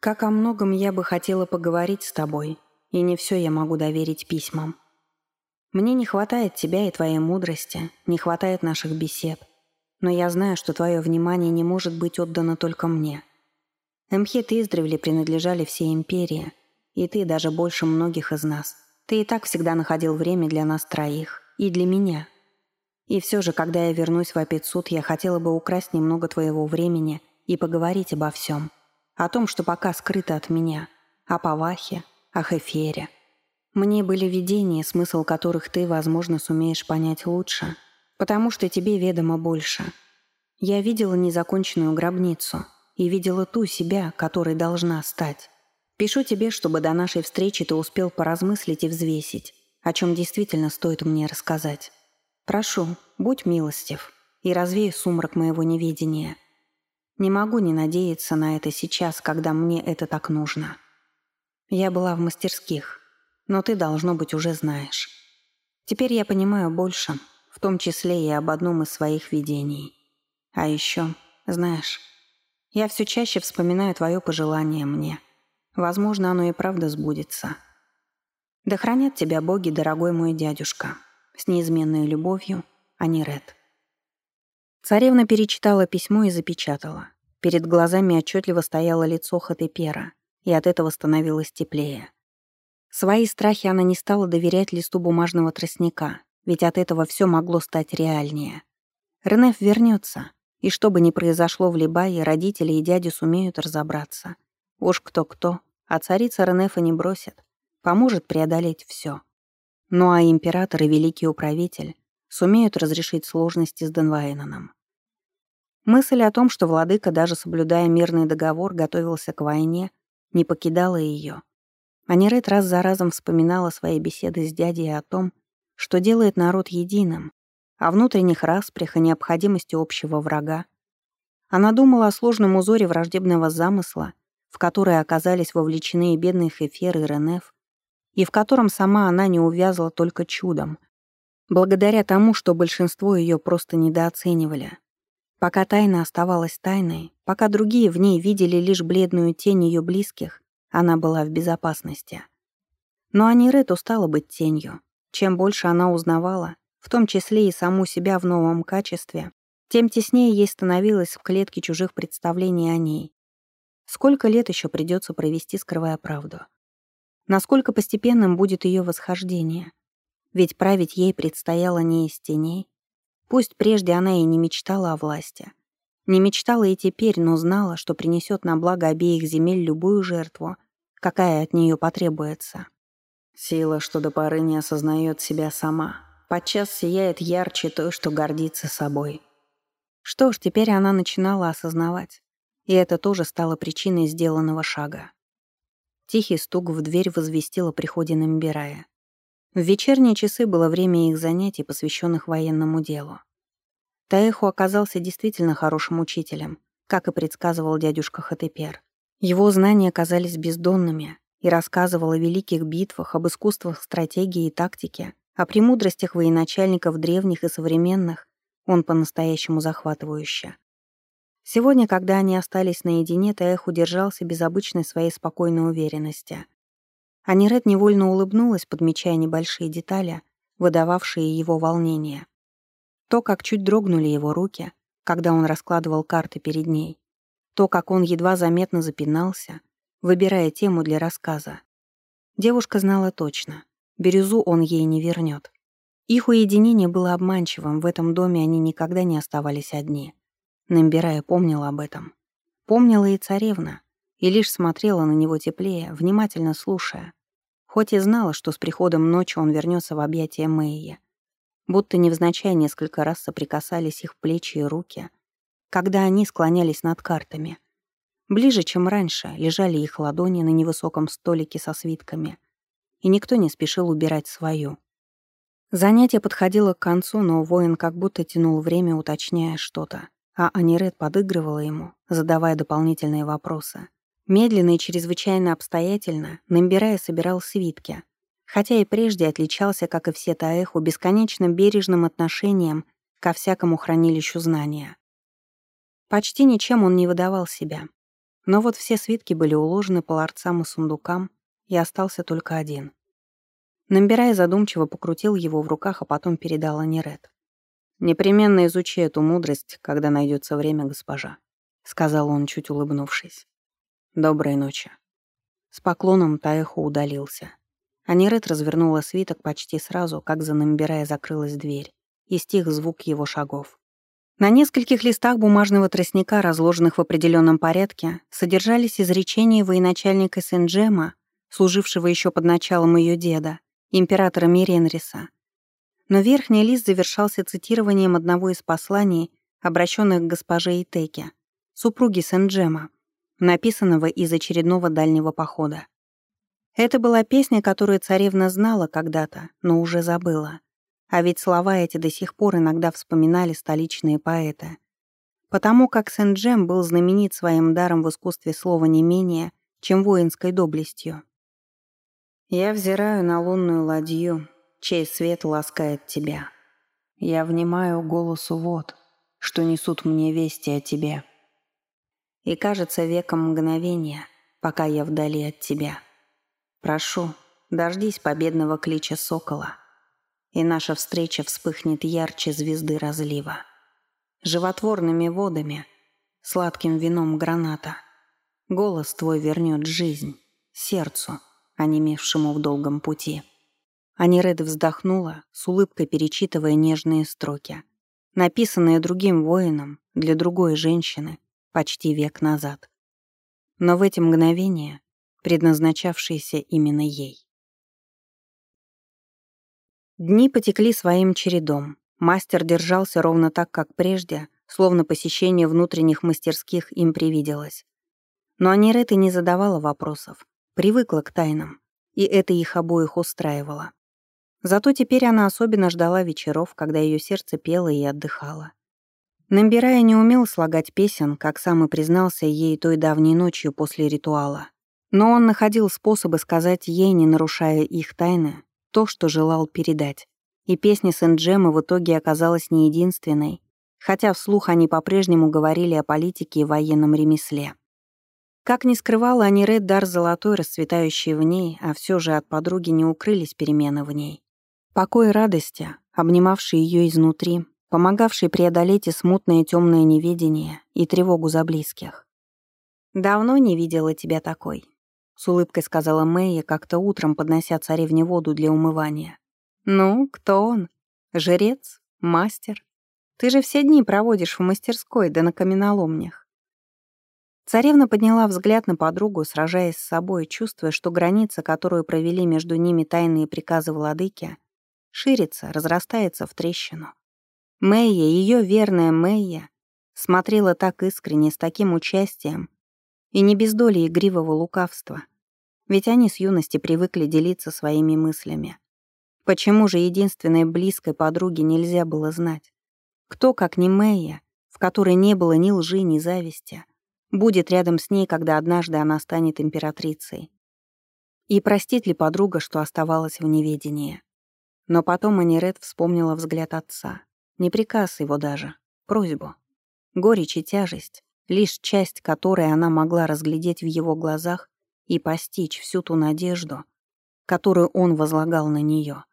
Как о многом я бы хотела поговорить с тобой, и не все я могу доверить письмам. Мне не хватает тебя и твоей мудрости, не хватает наших бесед. Но я знаю, что твое внимание не может быть отдано только мне. Эмхет издревле принадлежали всей империи, и ты даже больше многих из нас. Ты и так всегда находил время для нас троих, и для меня. И все же, когда я вернусь в Апицуд, я хотела бы украсть немного твоего времени и поговорить обо всем. О том, что пока скрыто от меня. О Павахе, о Хефере. Мне были видения, смысл которых ты, возможно, сумеешь понять лучше, потому что тебе ведомо больше. Я видела незаконченную гробницу и видела ту себя, которой должна стать. Пишу тебе, чтобы до нашей встречи ты успел поразмыслить и взвесить, о чем действительно стоит мне рассказать. Прошу, будь милостив и развей сумрак моего неведения. Не могу не надеяться на это сейчас, когда мне это так нужно. Я была в мастерских, но ты, должно быть, уже знаешь. Теперь я понимаю больше, в том числе и об одном из своих видений. А еще, знаешь, я все чаще вспоминаю твое пожелание мне. Возможно, оно и правда сбудется. Да хранят тебя боги, дорогой мой дядюшка. С неизменной любовью, Аниред. Царевна перечитала письмо и запечатала. Перед глазами отчетливо стояло лицо Хатепера, и от этого становилось теплее. Свои страхи она не стала доверять листу бумажного тростника, ведь от этого все могло стать реальнее. Ренеф вернется, и что бы ни произошло в Либае, родители и дяди сумеют разобраться. Уж кто-кто, а царица Ренефа не бросит, поможет преодолеть все. Ну а император и великий управитель сумеют разрешить сложности с Денвайнаном. Мысль о том, что владыка, даже соблюдая мирный договор, готовился к войне, не покидала ее. Анирет раз за разом вспоминала свои беседы с дядей о том, что делает народ единым, о внутренних распрях и необходимости общего врага. Она думала о сложном узоре враждебного замысла, в который оказались вовлечены и бедные Хефер и Ренеф, и в котором сама она не увязла только чудом, благодаря тому, что большинство ее просто недооценивали. Пока тайна оставалась тайной, пока другие в ней видели лишь бледную тень ее близких, она была в безопасности. Но Анирет устала быть тенью. Чем больше она узнавала, в том числе и саму себя в новом качестве, тем теснее ей становилось в клетке чужих представлений о ней. Сколько лет еще придется провести, скрывая правду? Насколько постепенным будет ее восхождение? Ведь править ей предстояло не из теней. Пусть прежде она и не мечтала о власти. Не мечтала и теперь, но знала, что принесет на благо обеих земель любую жертву, какая от нее потребуется. Сила, что до поры не осознает себя сама, подчас сияет ярче той, что гордится собой. Что ж, теперь она начинала осознавать, и это тоже стало причиной сделанного шага. Тихий стук в дверь возвестил о приходе Намбирая. В вечерние часы было время их занятий, посвященных военному делу. Таэху оказался действительно хорошим учителем, как и предсказывал дядюшка Хатепер. Его знания казались бездонными и рассказывал о великих битвах, об искусствах стратегии и тактики, о премудростях военачальников древних и современных, он по-настоящему захватывающе. Сегодня, когда они остались наедине, Таэх держался без обычной своей спокойной уверенности. Аниред невольно улыбнулась, подмечая небольшие детали, выдававшие его волнение. То, как чуть дрогнули его руки, когда он раскладывал карты перед ней. То, как он едва заметно запинался, выбирая тему для рассказа. Девушка знала точно. Бирюзу он ей не вернет. Их уединение было обманчивым, в этом доме они никогда не оставались одни. Намбирая помнила об этом. Помнила и царевна, и лишь смотрела на него теплее, внимательно слушая. Хоть и знала, что с приходом ночи он вернется в объятия Мэйи. Будто невзначай несколько раз соприкасались их плечи и руки, когда они склонялись над картами. Ближе, чем раньше, лежали их ладони на невысоком столике со свитками, и никто не спешил убирать свою. Занятие подходило к концу, но воин как будто тянул время, уточняя что-то а Аниред подыгрывала ему, задавая дополнительные вопросы. Медленно и чрезвычайно обстоятельно Намбирая собирал свитки, хотя и прежде отличался, как и все Таэху, бесконечно бережным отношением ко всякому хранилищу знания. Почти ничем он не выдавал себя. Но вот все свитки были уложены по ларцам и сундукам, и остался только один. Намбирай задумчиво покрутил его в руках, а потом передал Аниред. «Непременно изучи эту мудрость, когда найдется время, госпожа», — сказал он, чуть улыбнувшись. «Доброй ночи». С поклоном Таэхо удалился. Аниред развернула свиток почти сразу, как за Намбирая закрылась дверь, и стих звук его шагов. На нескольких листах бумажного тростника, разложенных в определенном порядке, содержались изречения военачальника Сенджема, служившего еще под началом ее деда, императора Миренриса. Но верхний лист завершался цитированием одного из посланий, обращенных к госпоже Итеке, супруге Сенджема, написанного из очередного дальнего похода. Это была песня, которую царевна знала когда-то, но уже забыла. А ведь слова эти до сих пор иногда вспоминали столичные поэты. Потому как Сен-Джем был знаменит своим даром в искусстве слова не менее, чем воинской доблестью. «Я взираю на лунную ладью, чей свет ласкает тебя. Я внимаю голосу вод, что несут мне вести о тебе. И кажется веком мгновения, пока я вдали от тебя. Прошу, дождись победного клича сокола, и наша встреча вспыхнет ярче звезды разлива. Животворными водами, сладким вином граната. Голос твой вернет жизнь, сердцу, онемевшему в долгом пути. Аниред вздохнула, с улыбкой перечитывая нежные строки, написанные другим воином для другой женщины почти век назад. Но в эти мгновения предназначавшиеся именно ей. Дни потекли своим чередом. Мастер держался ровно так, как прежде, словно посещение внутренних мастерских им привиделось. Но Анирет и не задавала вопросов, привыкла к тайнам, и это их обоих устраивало. Зато теперь она особенно ждала вечеров, когда ее сердце пело и отдыхало. Намбирая не умел слагать песен, как сам и признался ей той давней ночью после ритуала. Но он находил способы сказать ей, не нарушая их тайны, то, что желал передать. И песня Сент-Джема в итоге оказалась не единственной, хотя вслух они по-прежнему говорили о политике и военном ремесле. Как ни скрывала они Ред дар золотой, расцветающий в ней, а все же от подруги не укрылись перемены в ней. Покой радости, обнимавший ее изнутри, помогавший преодолеть и смутное темное неведение, и тревогу за близких. «Давно не видела тебя такой», с улыбкой сказала Мэйя, как-то утром поднося царевне воду для умывания. «Ну, кто он? Жрец? Мастер? Ты же все дни проводишь в мастерской да на каменоломнях». Царевна подняла взгляд на подругу, сражаясь с собой, чувствуя, что граница, которую провели между ними тайные приказы владыки, ширится, разрастается в трещину. Мэйя, ее верная Мэйя, смотрела так искренне, с таким участием, и не без доли игривого лукавства, ведь они с юности привыкли делиться своими мыслями. Почему же единственной близкой подруге нельзя было знать? Кто, как не Мэйя, в которой не было ни лжи, ни зависти, будет рядом с ней, когда однажды она станет императрицей? И простит ли подруга, что оставалась в неведении? Но потом Аниред вспомнила взгляд отца. Не приказ его даже, просьбу. Горечь и тяжесть, лишь часть которой она могла разглядеть в его глазах, и постичь всю ту надежду, которую он возлагал на нее.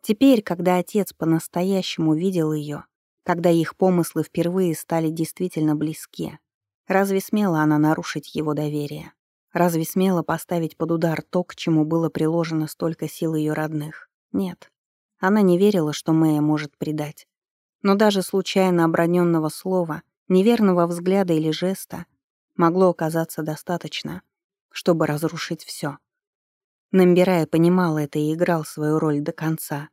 Теперь, когда отец по-настоящему видел ее, когда их помыслы впервые стали действительно близки, разве смела она нарушить его доверие? Разве смела поставить под удар то, к чему было приложено столько сил ее родных? Нет. Она не верила, что Мэя может предать. Но даже случайно оброненного слова, неверного взгляда или жеста могло оказаться достаточно, чтобы разрушить все. Намбирая понимал это и играл свою роль до конца.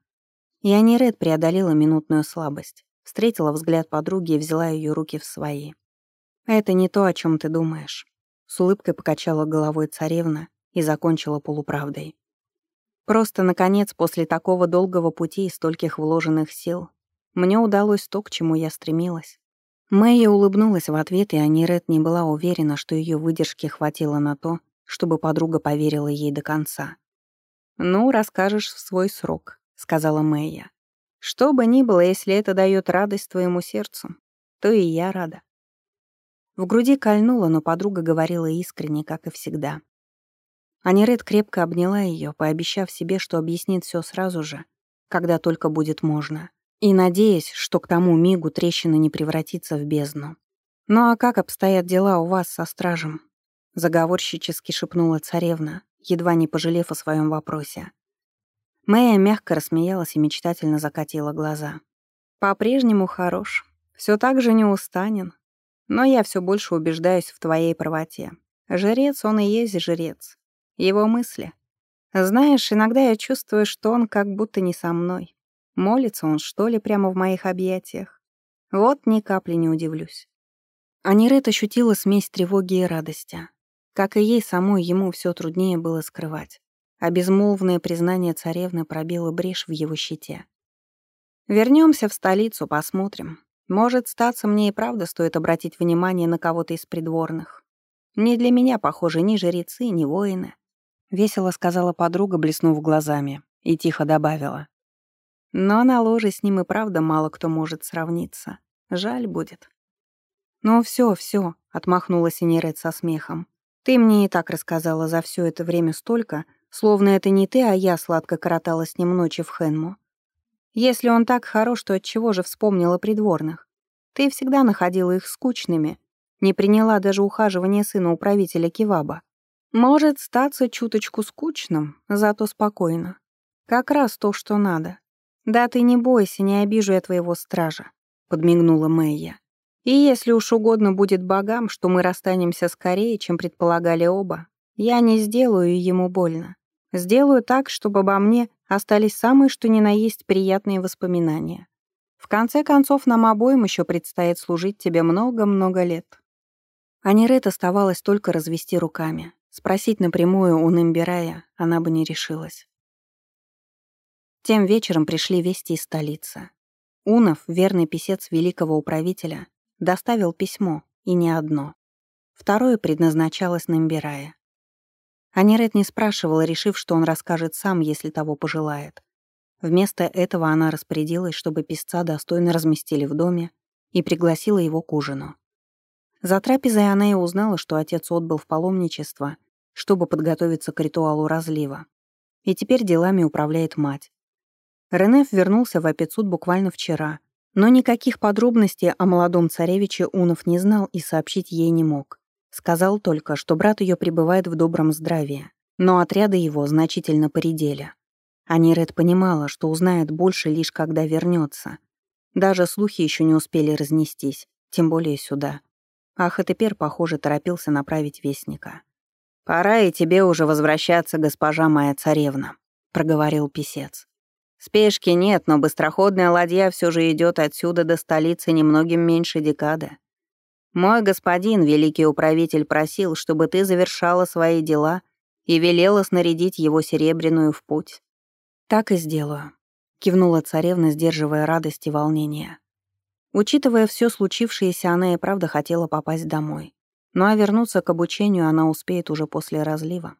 И Аниред преодолела минутную слабость, встретила взгляд подруги и взяла ее руки в свои. «Это не то, о чем ты думаешь», — с улыбкой покачала головой царевна и закончила полуправдой. «Просто, наконец, после такого долгого пути и стольких вложенных сил, мне удалось то, к чему я стремилась. Мэйя улыбнулась в ответ, и Аниред не была уверена, что ее выдержки хватило на то, чтобы подруга поверила ей до конца. «Ну, расскажешь в свой срок», — сказала Мэйя. «Что бы ни было, если это дает радость твоему сердцу, то и я рада». В груди кольнуло, но подруга говорила искренне, как и всегда. Аниред крепко обняла ее, пообещав себе, что объяснит все сразу же, когда только будет можно, и надеясь, что к тому мигу трещина не превратится в бездну. «Ну а как обстоят дела у вас со стражем?» заговорщически шепнула царевна, едва не пожалев о своем вопросе. Мэя мягко рассмеялась и мечтательно закатила глаза. «По-прежнему хорош. Все так же неустанен. Но я все больше убеждаюсь в твоей правоте. Жрец он и есть жрец. Его мысли. Знаешь, иногда я чувствую, что он как будто не со мной. Молится он, что ли, прямо в моих объятиях? Вот ни капли не удивлюсь. Анирет ощутила смесь тревоги и радости. Как и ей самой, ему все труднее было скрывать. А безмолвное признание царевны пробило брешь в его щите. Вернемся в столицу, посмотрим. Может, статься мне и правда стоит обратить внимание на кого-то из придворных. Не для меня, похоже, ни жрецы, ни воины. Весело сказала подруга, блеснув глазами, и тихо добавила. Но на ложе с ним и правда мало кто может сравниться. Жаль будет. «Ну все, все, отмахнулась Инерет со смехом. «Ты мне и так рассказала за все это время столько, словно это не ты, а я сладко коротала с ним ночи в Хенму. Если он так хорош, то отчего же вспомнила придворных? Ты всегда находила их скучными, не приняла даже ухаживание сына управителя Киваба. Может статься чуточку скучным, зато спокойно. Как раз то, что надо. Да ты не бойся, не обижу я твоего стража, подмигнула Мэйя. И если уж угодно будет богам, что мы расстанемся скорее, чем предполагали оба, я не сделаю ему больно. Сделаю так, чтобы обо мне остались самые что ни на есть приятные воспоминания. В конце концов, нам обоим еще предстоит служить тебе много-много лет». Анирет оставалось только развести руками. Спросить напрямую у Нембирая она бы не решилась. Тем вечером пришли вести из столицы. Унов, верный писец великого управителя, доставил письмо, и не одно. Второе предназначалось Нембирая. Анирет не спрашивала, решив, что он расскажет сам, если того пожелает. Вместо этого она распорядилась, чтобы писца достойно разместили в доме и пригласила его к ужину. За трапезой она и узнала, что отец отбыл в паломничество, чтобы подготовиться к ритуалу разлива. И теперь делами управляет мать. Ренеф вернулся в Апецуд буквально вчера, но никаких подробностей о молодом царевиче Унов не знал и сообщить ей не мог. Сказал только, что брат ее пребывает в добром здравии, но отряды его значительно поредели. Аниред понимала, что узнает больше лишь когда вернется. Даже слухи еще не успели разнестись, тем более сюда. А Хатепер, похоже, торопился направить вестника. «Пора и тебе уже возвращаться, госпожа моя царевна», — проговорил писец. «Спешки нет, но быстроходная ладья все же идет отсюда до столицы немногим меньше декады. Мой господин, великий управитель, просил, чтобы ты завершала свои дела и велела снарядить его серебряную в путь. Так и сделаю, кивнула царевна, сдерживая радость и волнение. Учитывая все случившееся, она и правда хотела попасть домой. Ну а вернуться к обучению она успеет уже после разлива.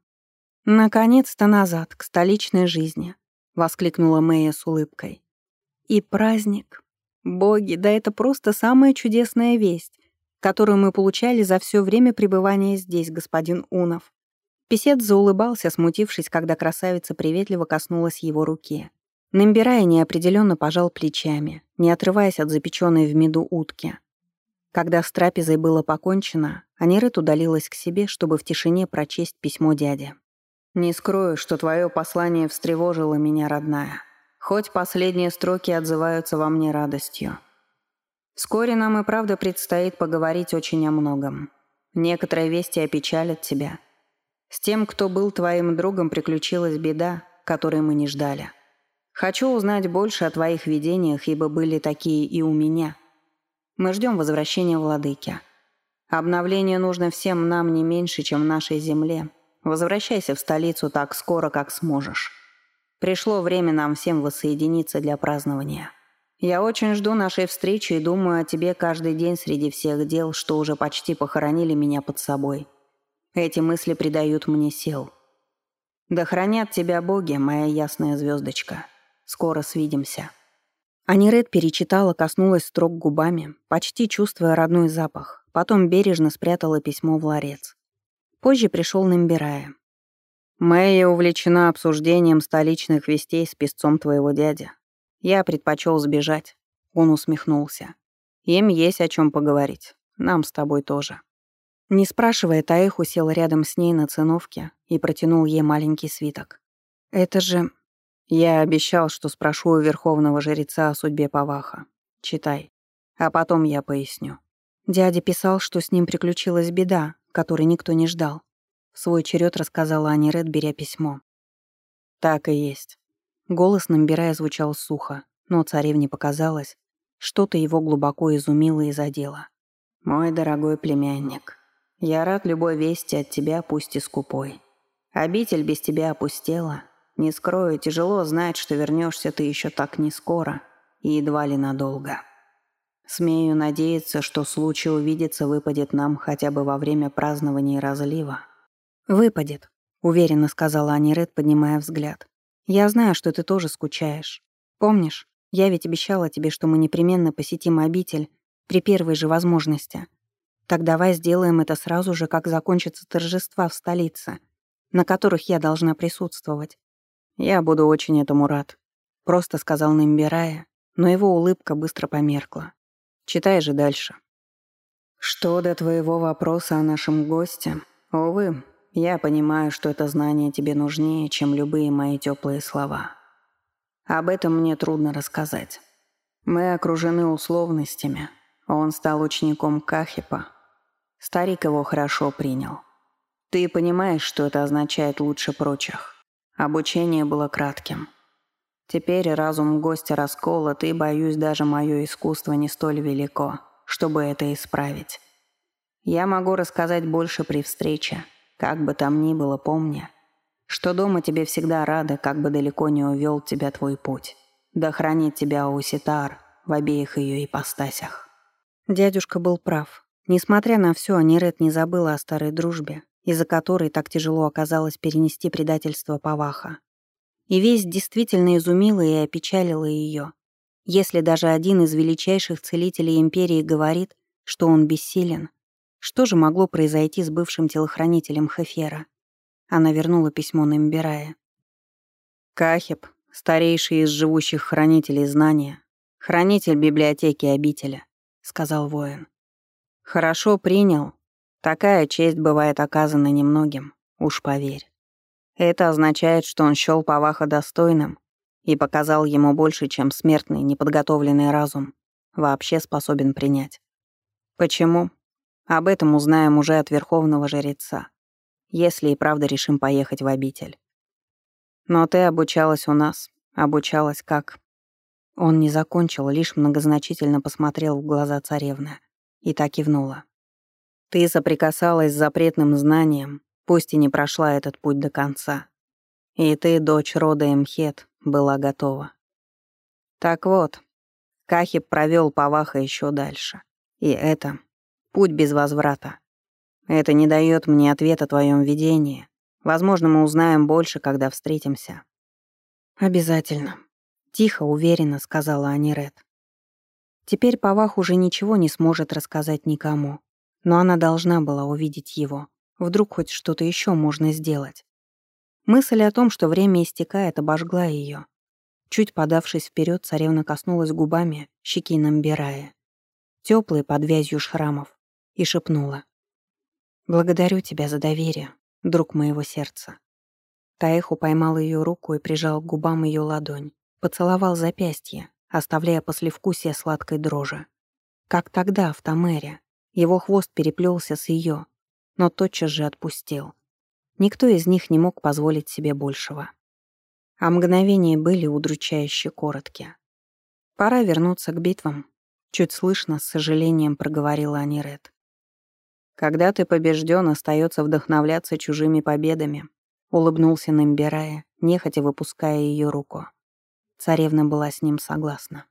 «Наконец-то назад, к столичной жизни», — воскликнула Мэя с улыбкой. «И праздник. Боги, да это просто самая чудесная весть которую мы получали за все время пребывания здесь, господин Унов. Песец заулыбался, смутившись, когда красавица приветливо коснулась его руки. Намбирая неопределенно пожал плечами, не отрываясь от запеченной в меду утки. Когда с трапезой было покончено, Анирет удалилась к себе, чтобы в тишине прочесть письмо дяди. «Не скрою, что твое послание встревожило меня, родная. Хоть последние строки отзываются во мне радостью. Вскоре нам и правда предстоит поговорить очень о многом. Некоторые вести опечалят тебя. С тем, кто был твоим другом, приключилась беда, которой мы не ждали. Хочу узнать больше о твоих видениях, ибо были такие и у меня. Мы ждем возвращения владыки. Обновление нужно всем нам не меньше, чем нашей земле. Возвращайся в столицу так скоро, как сможешь. Пришло время нам всем воссоединиться для празднования. Я очень жду нашей встречи и думаю о тебе каждый день среди всех дел, что уже почти похоронили меня под собой. Эти мысли придают мне сил. Да хранят тебя боги, моя ясная звездочка. Скоро свидимся». Аниред перечитала, коснулась строк губами, почти чувствуя родной запах. потом бережно спрятала письмо в ларец. Позже пришел Намбирая. «Мэя увлечена обсуждением столичных вестей с песцом твоего дяди. Я предпочел сбежать». Он усмехнулся. «Им есть о чем поговорить. Нам с тобой тоже». Не спрашивая, Таэх сел рядом с ней на циновке и протянул ей маленький свиток. «Это же...» «Я обещал, что спрошу у верховного жреца о судьбе Паваха. Читай. А потом я поясню». Дядя писал, что с ним приключилась беда, которой никто не ждал. В свой черед рассказала Ани Ред, беря письмо. «Так и есть». Голос Намбирая звучал сухо, но царевне показалось, что-то его глубоко изумило и задело. «Мой дорогой племянник, я рад любой вести от тебя, пусть и скупой. Обитель без тебя опустела. Не скрою, тяжело знать, что вернешься ты еще так не скоро и едва ли надолго. Смею надеяться, что случай увидеться выпадет нам хотя бы во время празднования разлива. «Выпадет», — уверенно сказала Аниред, поднимая взгляд. «Я знаю, что ты тоже скучаешь. Помнишь, я ведь обещала тебе, что мы непременно посетим обитель при первой же возможности. Так давай сделаем это сразу же, как закончатся торжества в столице, на которых я должна присутствовать. Я буду очень этому рад, просто сказал Нимбирая, но его улыбка быстро померкла. Читай же дальше. Что до твоего вопроса о нашем госте? Увы, я понимаю, что это знание тебе нужнее, чем любые мои теплые слова. Об этом мне трудно рассказать. Мы окружены условностями. Он стал учеником Кахипа, Старик его хорошо принял. Ты понимаешь, что это означает лучше прочих. Обучение было кратким. Теперь разум гостя расколот, и, боюсь, даже мое искусство не столь велико, чтобы это исправить. Я могу рассказать больше при встрече, как бы там ни было, помня, что дома тебе всегда рады, как бы далеко не увел тебя твой путь. Да хранит тебя Уситар в обеих ее ипостасях. Дядюшка был прав. Несмотря на все, Анирет не забыла о старой дружбе, из-за которой так тяжело оказалось перенести предательство Паваха. И весть действительно изумила и опечалила ее. Если даже один из величайших целителей Империи говорит, что он бессилен, что же могло произойти с бывшим телохранителем Хефера? Она вернула письмо на Имбирая. «Кахеб, старейший из живущих хранителей знания, хранитель библиотеки обителя», — сказал воин. Хорошо принял. Такая честь бывает оказана немногим, уж поверь. Это означает, что он счёл Паваха достойным и показал ему больше, чем смертный, неподготовленный разум вообще способен принять. Почему? Об этом узнаем уже от верховного жреца, если и правда решим поехать в обитель. Но ты обучалась у нас, обучалась как... Он не закончил, лишь многозначительно посмотрел в глаза царевны и так кивнула. «Ты соприкасалась с запретным знанием, пусть и не прошла этот путь до конца. И ты, дочь рода Эмхет, была готова. Так вот, Кахиб провел Паваха еще дальше. И это путь без возврата. Это не дает мне ответа о твоем видении. Возможно, мы узнаем больше, когда встретимся». «Обязательно», — тихо, уверенно сказала Аниред. Теперь Павах уже ничего не сможет рассказать никому. Но она должна была увидеть его. Вдруг хоть что-то еще можно сделать. Мысль о том, что время истекает, обожгла ее. Чуть подавшись вперед, царевна коснулась губами щеки Намбирая, теплые под вязью шрамов, и шепнула. «Благодарю тебя за доверие, друг моего сердца». Таэху поймал ее руку и прижал к губам ее ладонь, поцеловал запястье, оставляя послевкусие сладкой дрожи. Как тогда, в Тамере. Его хвост переплелся с ее, но тотчас же отпустил. Никто из них не мог позволить себе большего. А мгновения были удручающе короткие. «Пора вернуться к битвам», — чуть слышно, с сожалением проговорила Аниред. «Когда ты побежден, остается вдохновляться чужими победами», — улыбнулся Намбирая, нехотя выпуская ее руку. Царевна была с ним согласна.